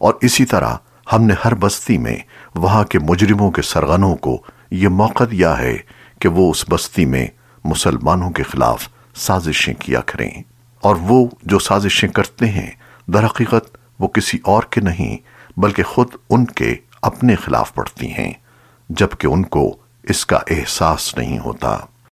اور اسی طرح ہم نے ہر بستی میں وہاں کے مجرموں کے سرغنوں کو یہ موقع دیا ہے کہ وہ اس بستی میں مسلمانوں کے خلاف سازشیں کیا کریں۔ اور وہ جو سازشیں کرتے ہیں، در حقیقت وہ کسی اور کے نہیں، بلکہ خود ان کے اپنے خلاف پڑتی ہیں، جبکہ ان کو اس کا احساس نہیں ہوتا۔